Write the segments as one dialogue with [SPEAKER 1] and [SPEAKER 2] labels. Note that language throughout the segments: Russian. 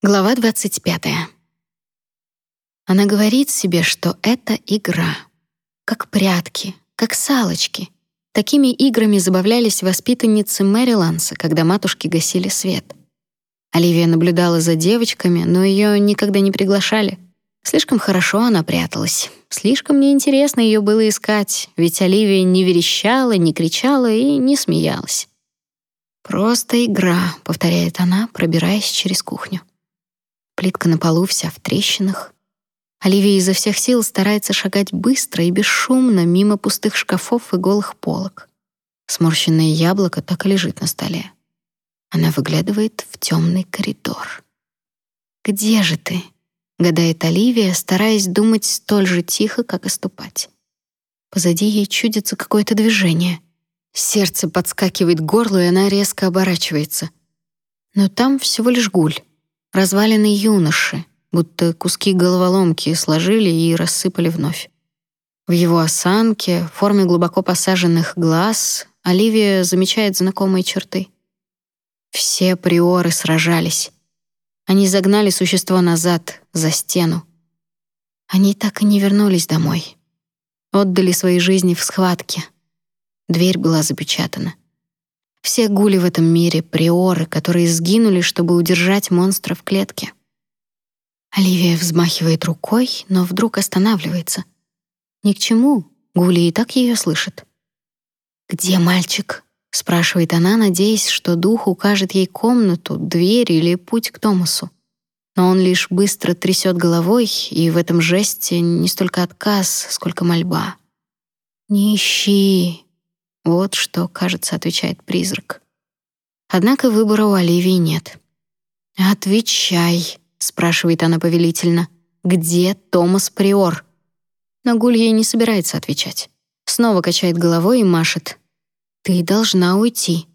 [SPEAKER 1] Глава 25. Она говорит себе, что это игра. Как прятки, как салочки. Такими играми забавлялись воспитанницы Мэриланса, когда матушки гасили свет. Оливия наблюдала за девочками, но ее никогда не приглашали. Слишком хорошо она пряталась. Слишком неинтересно ее было искать, ведь Оливия не верещала, не кричала и не смеялась. «Просто игра», — повторяет она, пробираясь через кухню. Плитка на полу вся в трещинах. Оливия изо всех сил старается шагать быстро и бесшумно мимо пустых шкафов и голых полок. Сморщенное яблоко так и лежит на столе. Она выглядывает в темный коридор. «Где же ты?» — гадает Оливия, стараясь думать столь же тихо, как и ступать. Позади ей чудится какое-то движение. Сердце подскакивает к горлу, и она резко оборачивается. Но там всего лишь гуль развалины юноши, будто куски головоломки сложили и рассыпали вновь. В его осанке, форме глубоко посаженных глаз Оливия замечает знакомые черты. Все приоры сражались. Они загнали существо назад, за стену. Они так и не вернулись домой. Отдали свои жизни в схватке. Дверь была запечатана. Все гули в этом мире — приоры, которые сгинули, чтобы удержать монстра в клетке. Оливия взмахивает рукой, но вдруг останавливается. Ни к чему, гули и так ее слышат. «Где мальчик?» — спрашивает она, надеясь, что дух укажет ей комнату, дверь или путь к Томасу. Но он лишь быстро трясет головой, и в этом жесте не столько отказ, сколько мольба. «Не ищи, вот что, кажется, отвечает призрак. Однако выбора у Оливии нет. «Отвечай», — спрашивает она повелительно. «Где Томас Приор?» Но Гуль ей не собирается отвечать. Снова качает головой и машет. «Ты должна уйти».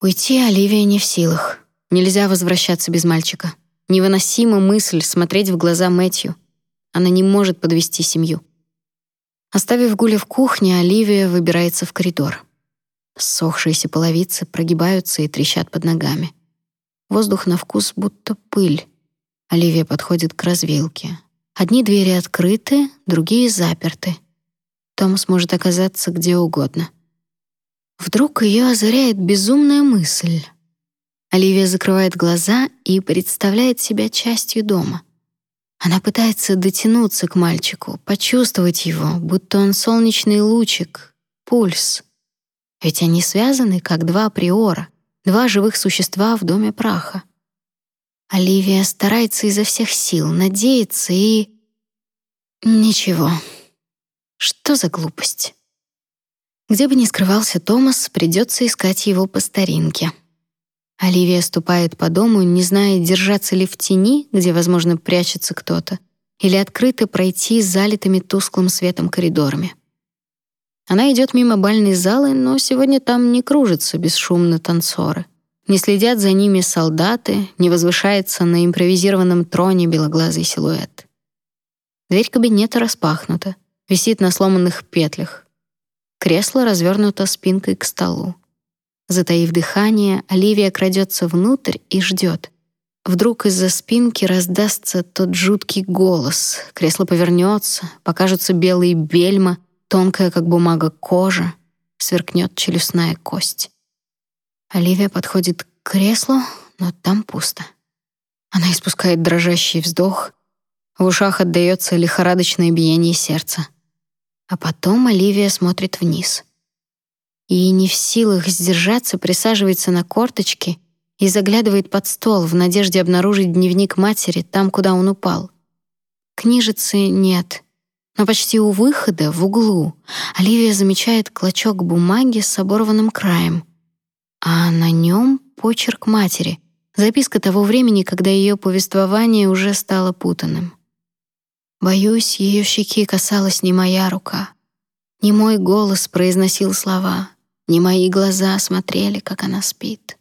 [SPEAKER 1] Уйти Оливия не в силах. Нельзя возвращаться без мальчика. Невыносима мысль смотреть в глаза Мэтью. Она не может подвести семью. Оставив Гуля в кухне, Оливия выбирается в коридор. Сохшиеся половицы прогибаются и трещат под ногами. Воздух на вкус будто пыль. Оливия подходит к развилке. Одни двери открыты, другие заперты. Томас может оказаться где угодно. Вдруг ее озаряет безумная мысль. Оливия закрывает глаза и представляет себя частью дома. Она пытается дотянуться к мальчику, почувствовать его, будто он солнечный лучик, пульс. Ведь они связаны, как два приора, два живых существа в доме праха. Оливия старается изо всех сил, надеется и... Ничего. Что за глупость? Где бы ни скрывался Томас, придется искать его по старинке. Оливия ступает по дому, не зная, держаться ли в тени, где, возможно, прячется кто-то, или открыто пройти залитыми тусклым светом коридорами. Она идет мимо бальной залы, но сегодня там не кружатся бесшумно танцоры. Не следят за ними солдаты, не возвышается на импровизированном троне белоглазый силуэт. Дверь кабинета распахнута, висит на сломанных петлях. Кресло развернуто спинкой к столу. Затаив дыхание, Оливия крадется внутрь и ждет. Вдруг из-за спинки раздастся тот жуткий голос. Кресло повернется, покажутся белые бельма, тонкая, как бумага, кожа, сверкнет челюстная кость. Оливия подходит к креслу, но там пусто. Она испускает дрожащий вздох, в ушах отдаётся лихорадочное биение сердца. А потом Оливия смотрит вниз не в силах сдержаться, присаживается на корточки и заглядывает под стол в надежде обнаружить дневник матери там, куда он упал. Книжицы нет, но почти у выхода, в углу, Оливия замечает клочок бумаги с оборванным краем, а на нем почерк матери, записка того времени, когда ее повествование уже стало путанным. Боюсь, ее щеки касалась не моя рука. Не мой голос произносил слова. Не мои глаза смотрели, как она спит.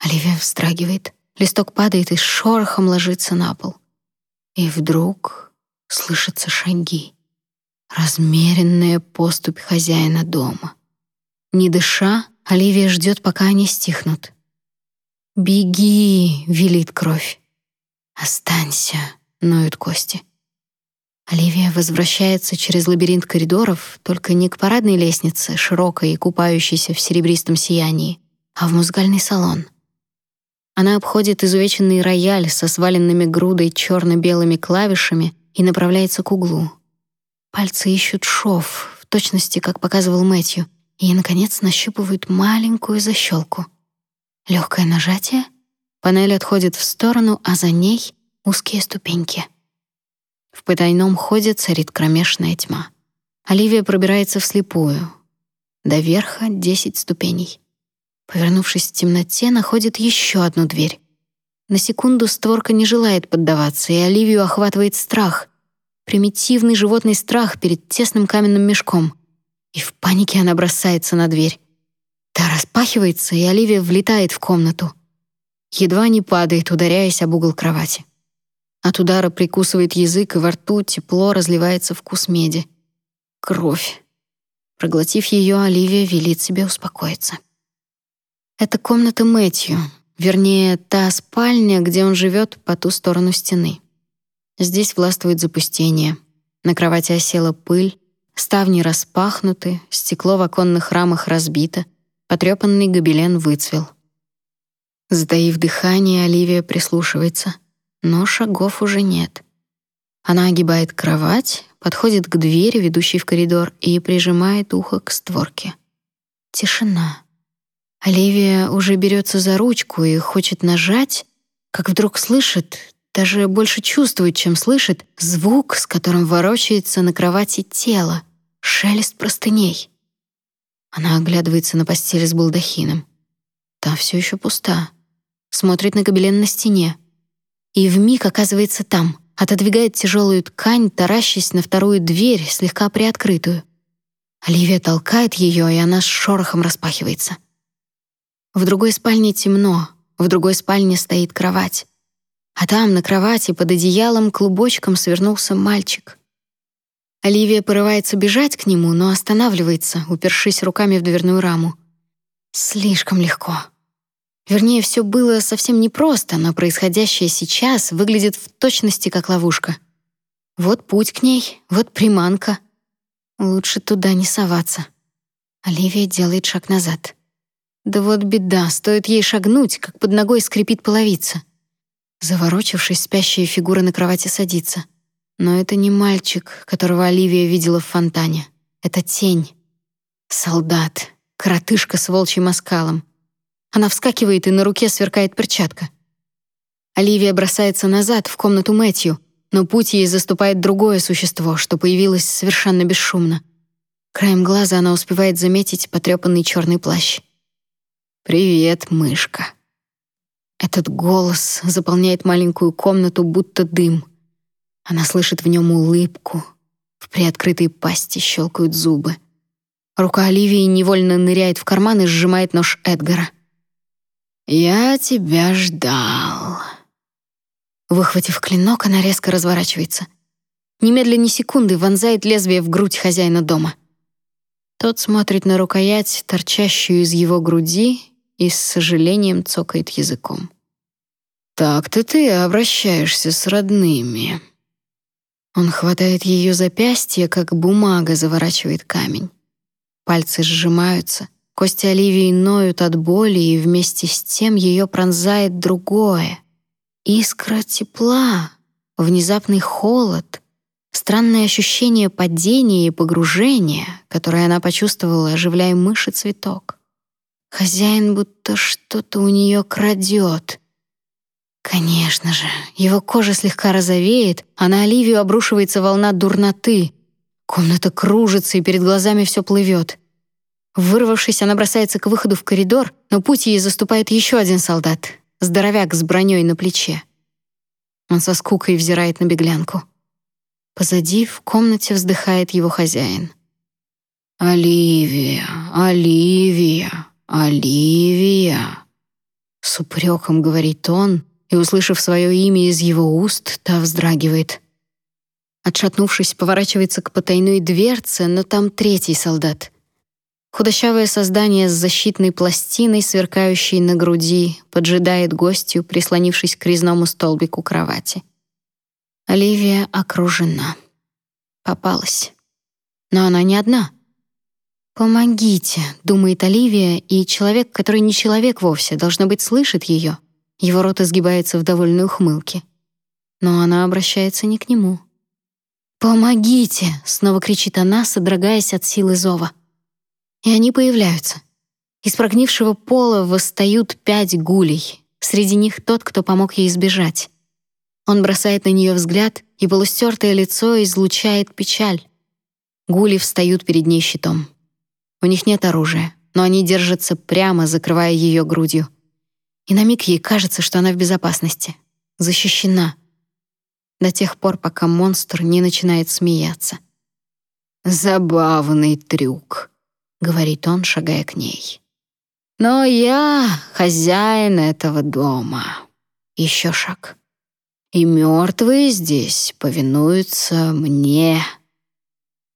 [SPEAKER 1] Оливия вздрагивает. Листок падает и шорохом ложится на пол. И вдруг слышатся шаги. Размеренная поступь хозяина дома. Не дыша, Оливия ждет, пока они стихнут. «Беги!» — велит кровь. «Останься!» — ноют кости. Оливия возвращается через лабиринт коридоров, только не к парадной лестнице, широкой и купающейся в серебристом сиянии, а в музыкальный салон. Она обходит изувеченный рояль со сваленными грудой черно белыми клавишами и направляется к углу. Пальцы ищут шов, в точности, как показывал Мэтью, и, наконец, нащупывают маленькую защелку. Легкое нажатие, панель отходит в сторону, а за ней узкие ступеньки — в потайном ходе царит кромешная тьма. Оливия пробирается вслепую. До верха десять ступеней. Повернувшись в темноте, находит еще одну дверь. На секунду створка не желает поддаваться, и Оливию охватывает страх. Примитивный животный страх перед тесным каменным мешком. И в панике она бросается на дверь. Та распахивается, и Оливия влетает в комнату. Едва не падает, ударяясь об угол кровати. От удара прикусывает язык, и во рту тепло разливается вкус меди. Кровь. Проглотив ее, Оливия велит себе успокоиться. Это комната Мэтью, вернее, та спальня, где он живет по ту сторону стены. Здесь властвует запустение. На кровати осела пыль, ставни распахнуты, стекло в оконных рамах разбито, потрепанный гобелен выцвел. Сдаив дыхание, Оливия прислушивается — но шагов уже нет. Она огибает кровать, подходит к двери, ведущей в коридор, и прижимает ухо к створке. Тишина. Оливия уже берется за ручку и хочет нажать, как вдруг слышит, даже больше чувствует, чем слышит, звук, с которым ворочается на кровати тело, шелест простыней. Она оглядывается на постель с балдахином. Та все еще пуста. Смотрит на гобелен на стене и вмиг оказывается там, отодвигает тяжелую ткань, таращась на вторую дверь, слегка приоткрытую. Оливия толкает ее, и она с шорохом распахивается. В другой спальне темно, в другой спальне стоит кровать. А там, на кровати, под одеялом, клубочком свернулся мальчик. Оливия порывается бежать к нему, но останавливается, упершись руками в дверную раму. Слишком легко. Вернее, все было совсем непросто, но происходящее сейчас выглядит в точности как ловушка. Вот путь к ней, вот приманка. Лучше туда не соваться. Оливия делает шаг назад. Да вот беда, стоит ей шагнуть, как под ногой скрипит половица. Заворочившись, спящая фигура на кровати садится. Но это не мальчик, которого Оливия видела в фонтане. Это тень. Солдат, коротышка с волчьим оскалом. Она вскакивает, и на руке сверкает перчатка. Оливия бросается назад, в комнату Мэтью, но путь ей заступает другое существо, что появилось совершенно бесшумно. Краем глаза она успевает заметить потрепанный черный плащ. «Привет, мышка». Этот голос заполняет маленькую комнату, будто дым. Она слышит в нем улыбку. В приоткрытой пасти щелкают зубы. Рука Оливии невольно ныряет в карман и сжимает нож Эдгара. «Я тебя ждал». Выхватив клинок, она резко разворачивается. Немедленно секунды вонзает лезвие в грудь хозяина дома. Тот смотрит на рукоять, торчащую из его груди, и с сожалением цокает языком. «Так-то ты обращаешься с родными». Он хватает ее запястье, как бумага заворачивает камень. Пальцы сжимаются, Кости Оливии ноют от боли, и вместе с тем ее пронзает другое. Искра тепла, внезапный холод, странное ощущение падения и погружения, которое она почувствовала, оживляя мыши цветок. Хозяин будто что-то у нее крадет. Конечно же, его кожа слегка розовеет, а на Оливию обрушивается волна дурноты. Комната кружится, и перед глазами все плывет — Вырвавшись, она бросается к выходу в коридор, но путь ей заступает еще один солдат, здоровяк с броней на плече. Он со скукой взирает на беглянку. Позади в комнате вздыхает его хозяин. «Оливия, Оливия, Оливия!» С упреком говорит он, и, услышав свое имя из его уст, та вздрагивает. Отшатнувшись, поворачивается к потайной дверце, но там третий солдат — Худощавое создание с защитной пластиной, сверкающей на груди, поджидает гостью, прислонившись к резному столбику кровати. Оливия окружена. Попалась. Но она не одна. «Помогите», — думает Оливия, и человек, который не человек вовсе, должно быть, слышит ее. Его рот изгибается в довольной ухмылке. Но она обращается не к нему. «Помогите!» — снова кричит она, содрогаясь от силы зова. И они появляются. Из прогнившего пола восстают пять гулей. Среди них тот, кто помог ей избежать. Он бросает на нее взгляд, и полустертое лицо излучает печаль. Гули встают перед ней щитом. У них нет оружия, но они держатся прямо, закрывая ее грудью. И на миг ей кажется, что она в безопасности, защищена. До тех пор, пока монстр не начинает смеяться. «Забавный трюк», говорит он, шагая к ней. Но я хозяин этого дома. Еще шаг. И мертвые здесь повинуются мне.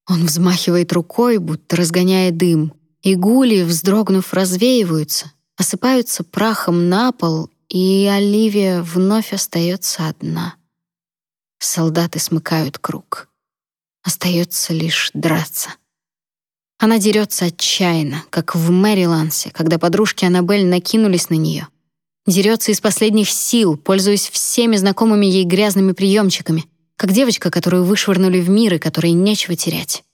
[SPEAKER 1] Он взмахивает рукой, будто разгоняя дым, и гули, вздрогнув, развеиваются, осыпаются прахом на пол, и Оливия вновь остается одна. Солдаты смыкают круг. Остается лишь драться. Она дерется отчаянно, как в Мэрилансе, когда подружки Аннабель накинулись на нее. Дерется из последних сил, пользуясь всеми знакомыми ей грязными приемчиками, как девочка, которую вышвырнули в мир и которой нечего терять.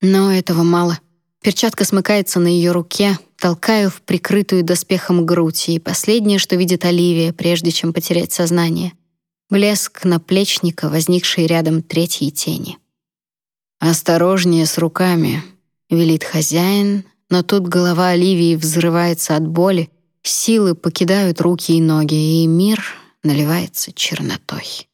[SPEAKER 1] Но этого мало. Перчатка смыкается на ее руке, толкая в прикрытую доспехом грудь, и последнее, что видит Оливия, прежде чем потерять сознание — блеск наплечника, возникший рядом третьей тени. «Осторожнее с руками», — велит хозяин, но тут голова Оливии взрывается от боли, силы покидают руки и ноги, и мир наливается чернотой.